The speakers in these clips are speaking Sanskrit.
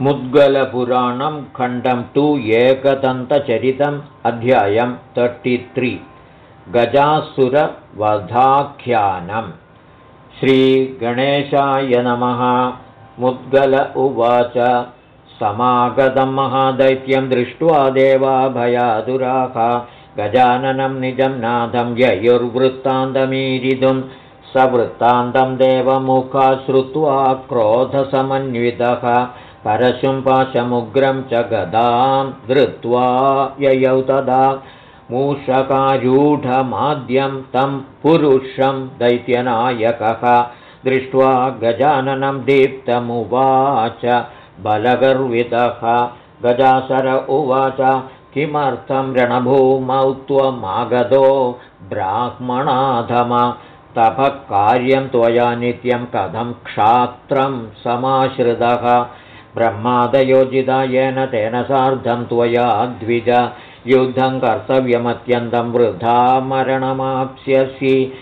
मुद्गलपुराणं खण्डं तु एकदन्तचरितम् अध्यायं तर्टि गजासुरवधाख्यानम्. श्रीगणेशाय नमः। मुद्गल उवाच। समागतं महादैत्यं दृष्ट्वा देवाभयादुराः। गजाननं निजं नाथं ययुर्वृत्तान्तमीरितुं सवृत्तान्तं देवमुखा श्रुत्वा क्रोधसमन्वितः परशुं पाशमुग्रं च गदां धृत्वा ययौ तदा मूषकारूढमाद्यं तं पुरुषं दैत्यनायकः। दृष्ट्वा गजाननं दीप्तमुवाच बलगर्वितः। गजासर उवाच किमर्थं रणभूमौ त्वमागतो ब्राह्मणाधम? तपः कार्यं त्वया नित्यं कथं क्षात्रं समाश्रितः ब्रह्मादयोजिता येन तेन सार्धं त्वया द्विज। युद्धं कर्तव्यमत्यन्तं वृथा मरणमाप्स्यसि।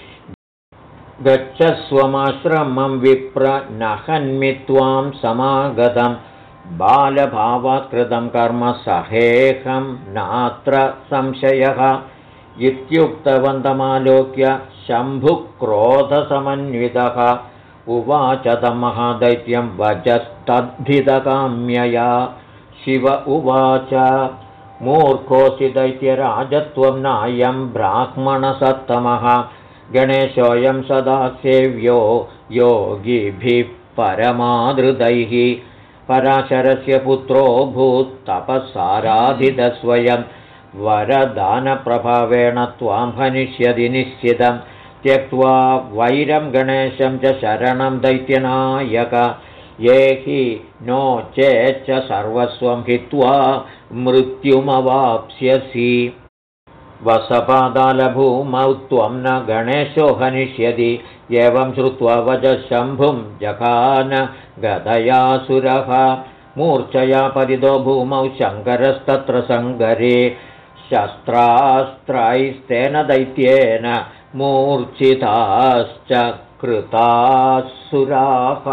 गच्छ स्वमाश्रमं विप्र न हन्मि त्वां समागतं। बालभावात्कृतं कर्म सहेहं नात्र संशयः। इत्युक्तवन्तमालोक्य शम्भुक्रोधसमन्वितः। उवाच महादैत्यं वचस्तद्धितकाम्यया शिव उवाच मूर्खोऽसि दैत्यराजत्वं नायं ब्राह्मणसत्तमः। गणेशोऽयं सदा सेव्यो योगिभिः परमादृदैः। पराशरस्य पुत्रो भूत्तपःसाराधितस्वयं वरदानप्रभावेण त्वां हनिष्यति निश्चितम् त्यक्त्वा वैरं गणेशं च शरणं दैत्यनायक ये हि नो चेच्च सर्वस्वं हित्वा मृत्युमवाप्स्यसि। वसपादालभूमौ त्वं न गणेशो हनिष्यति एवं श्रुत्वा वच शम्भुं जघान गदयासुरः। मूर्च्छया परितो भूमौ शङ्करस्तत्र सङ्गरे शस्त्रास्त्रैस्तेन दैत्येन मूर्च्छिताश्च कृतासुराः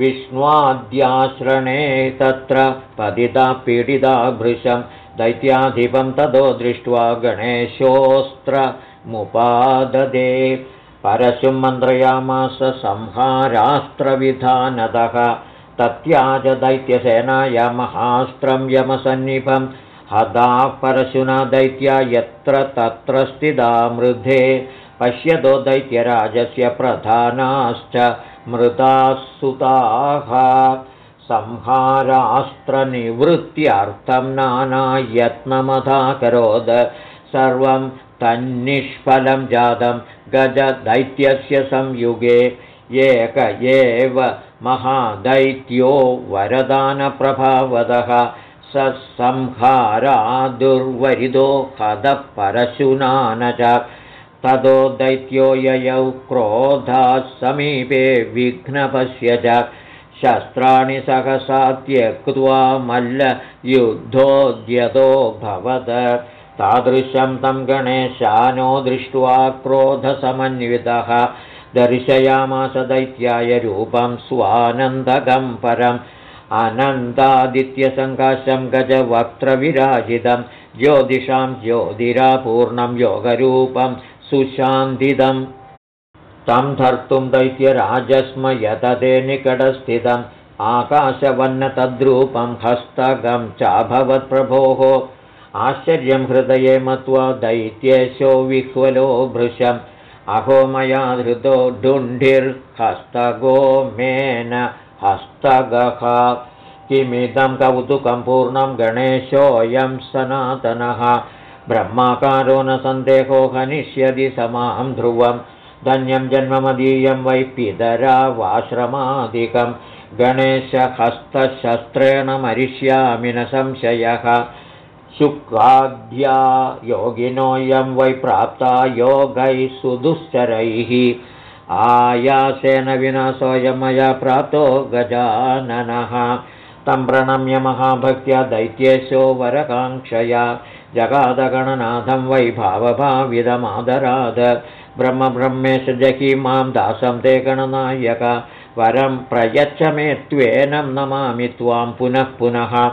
विष्णुवाद्याश्रणे तत्र पतिता पीडिता भृशं दैत्याधिपं ततो दृष्ट्वा गणेशोऽस्त्रमुपाददे। परशुं मन्त्रयामास संहारास्त्रविधानतः तत्याज दैत्यसेनाया महास्त्रं यमसन्निभम् हदाः परशुना दैत्या यत्र तत्र स्थिता मृधे पश्यतो दैत्यराजस्य प्रधानाश्च मृताः सुताः संहारास्त्रनिवृत्त्यर्थं नानायत्नमथाकरोद सर्वं तन्निष्फलं जातं गजदैत्यस्य संयुगे। एक एव महादैत्यो वरदानप्रभावदः। स संहारादुर्वरिदो हदः परशुना न च ततो दैत्यो ययौ क्रोधाः समीपे विघ्नपश्य च शस्त्राणि सहसा त्यक्त्वा मल्लयुद्धोद्यतो भवद। तादृशं तं गणेशानो दृष्ट्वा क्रोधसमन्वितः। दर्शयामास दैत्याय रूपं स्वानन्दकं परम्। अनन्तादित्यसङ्काशं गजवक्त्रविराजितं। ज्योतिषां ज्योतिरापूर्णं योगरूपं सुशान्तिदम्। तं धर्तुं दैत्यराजस्म यतते निकटस्थितम्। आकाशवन्नतद्रूपं हस्तगं चाभवत्प्रभोः। आश्चर्यं हृदये मत्वा दैत्येशो विह्वलो भृशम्। अहो मया धृतो डुण्ढिर्हस्तगो मेन हस्तगः। किमिदं कौतुकं पूर्णं गणेशोऽयं सनातनः ब्रह्माकारो न सन्देहो हनिष्यति समां ध्रुवं। धन्यं जन्ममदीयं वै पितरा वाश्रमादिकं गणेशहस्तशस्त्रेण मरिष्यामि न संशयः। शुक्राद्या योगिनोऽयं वै प्राप्ता योगैः सुदुश्चरैः। आयासेन विना सोऽयं मया प्राप्तो गजाननः। तं प्रणम्य महाभक्त्या दैत्येशो वरकाङ्क्षया जगादगणनाथं वै भावभाविदमादराद। ब्रह्मब्रह्मेश जहि मां दासं ते गणनायक। परं प्रयच्छ मे त्वेनं नमामि त्वां पुनः पुनः।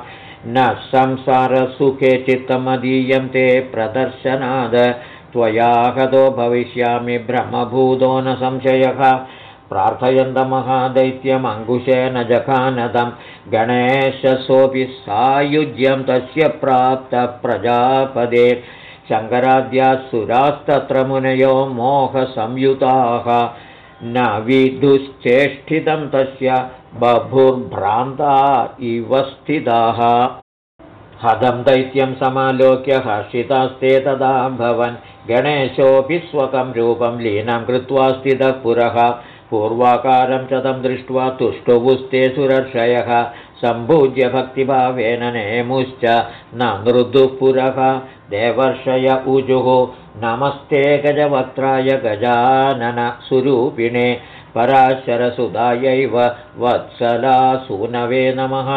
न संसारसुखे चित्तमदीयं ते प्रदर्शनाद। त्वया गतो भविष्यामि ब्रह्मभूतो न संशयः प्रार्थयन्तमहादैत्यमङ्कुशेन जखानदं गणेशसोऽपि सायुज्यं तस्य प्राप्तप्रजापदे शङ्कराद्यासुरास्तत्र मुनयो मोहसंयुताः न विदुश्चेष्टितं तस्य बभुर्भ्रान्ता इव स्थिताः। हदं दैत्यं समालोक्य हर्षितास्ते तदा भवन् गणेशोऽपि स्वकं रूपं लीनं कृत्वा स्थितः पुरः पूर्वाकारं च तं दृष्ट्वा तुष्टुवुस्ते सुरर्षयः सम्पूज्य भक्तिभावेन नेमुश्च न मृदुः पुरः देवर्षय ऊजुः नमस्ते गजवक्त्राय गजाननस्वरूपिणे पराशरसुधायैव वत्सलासूनवे नमः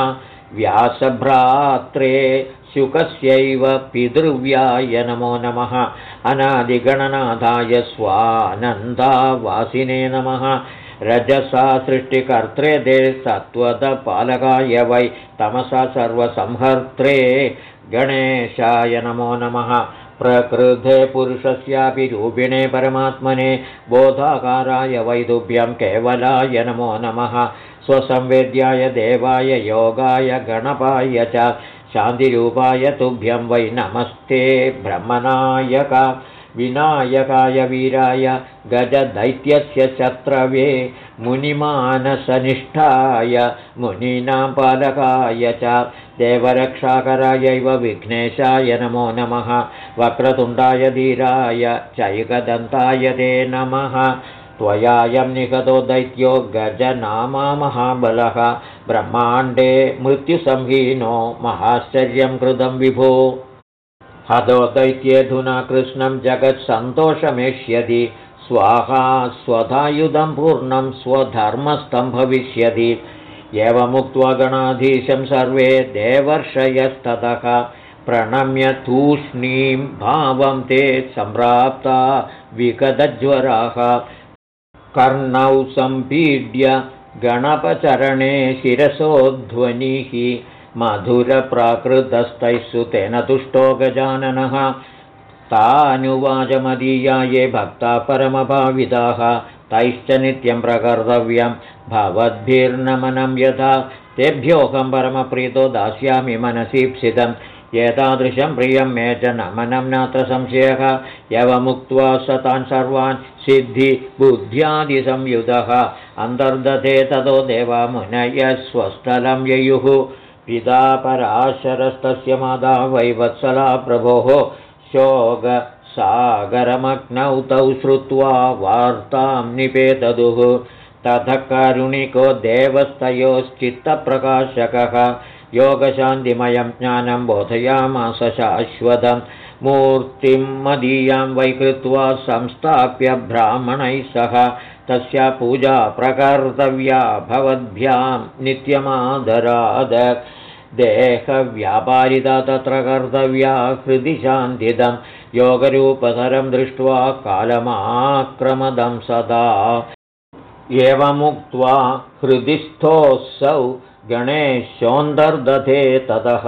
व्यासभ्रात्रे शुकस्यैव पितृव्याय नमो नमः। अनादिगणनाथाय स्वानन्दावासिने नमः। रजसा सृष्टिकर्त्रे दे सत्त्वतपालकाय वै तमसा सर्वसंहर्त्रे गणेशाय नमो नमः प्रकृते पुरुषस्यापि रूपिणे परमात्मने बोधाकाराय वैदुभ्यं केवलाय नमो नमः। स्वसंवेद्याय देवाय योगाय गणपाय च शान्तिरूपाय तुभ्यं वै नमस्ते ब्रह्मनायक विनायकाय वीराय गजदैत्यस्य शत्रवे मुनिमानसनिष्ठाय मुनीनां पालकाय च देवरक्षाकरायैव विघ्नेशाय नमो नमः वक्रतुण्डाय धीराय चैकदन्ताय ते नमः त्वयायं निगतो दैत्यो गजनामा महाबलः ब्रह्माण्डे मृत्युसंहीनो महाश्चर्यं कृतं विभो हतो दैत्येऽधुना कृष्णं जगत्सन्तोषमेष्यति स्वाहा स्वधायुधं पूर्णं स्वधर्मस्थं भविष्यति। एवमुक्त्वा गणाधीशं सर्वे देवर्षयस्ततः प्रणम्य तूष्णीं भावं ते सम्प्राप्ता विगतज्वराः। कर्णौ सम्पीड्य गणपचरणे शिरसोध्वनिः मधुरप्राकृतस्तैः सुतेन तुष्टो गजाननः। तानुवाचमदीया ये भक्ता परमभाविताः तैश्च नित्यं प्रकर्तव्यं भवद्भिर्नमनं यथा। तेभ्योऽहं परमप्रीतो दास्यामि मनसीप्सितम् एतादृशं प्रियं मे च नमनं नात्र संशयः। यवमुक्त्वा स तान् सर्वान् सिद्धिबुद्ध्यादिसंयुधः अन्तर्दधे ततो देवामुनय स्वस्थलं ययुः पिता पराशरस्तस्य माता वैवत्सला प्रभोः शोकसागरमग्नौ तौ श्रुत्वा वार्तां निपेतदुः। ततः कारुणिको देवस्तयोश्चित्तप्रकाशकः योगशान्तिमयं ज्ञानं बोधयामास शाश्वतं मूर्तिं मदीयां वैकृत्वा संस्थाप्य ब्राह्मणैः सह तस्या पूजा प्रकर्तव्या भवद्भ्यां नित्यमादराद। देहव्यापारिता तत्र कर्तव्या हृदि शान्तिदं। योगरूपधरं दृष्ट्वा कालमाक्रमदं सदा। एवमुक्त्वा हृदिस्थोऽसौ गणेशोऽन्तर्दधे ततः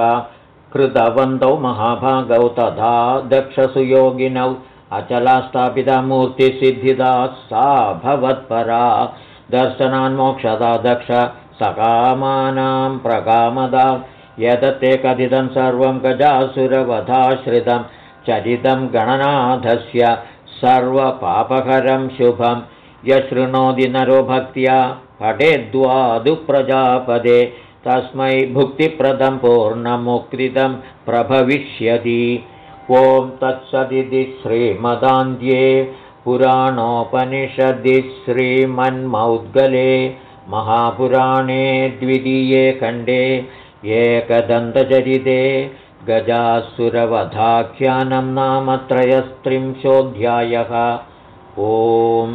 कृतवन्तौ महाभागौ तथा दक्षसुयोगिनौ अचला स्थापिता मूर्तिसिद्धिदा सा भवत्परा। दर्शनान्मोक्षदा दक्ष सकामानां प्रकामदा। यदते कथितं सर्वं गजासुरवधाश्रितं चरितं गणनाथस्य सर्वपापकरं शुभं। यशृणोति नरो भक्त्या पठेद्वादुप्रजापदे। तस्मै भुक्तिप्रदं पूर्णमुक्तिदं प्रभविष्यति ॐ तत्सदिति श्रीमदान्ध्ये पुराणोपनिषदि श्रीमन्मौद्गले महापुराणे द्वितीये खण्डे एकदन्तचरिते गजासुरवधाख्यानं नाम त्रयस्त्रिंशोऽध्यायः। ओम्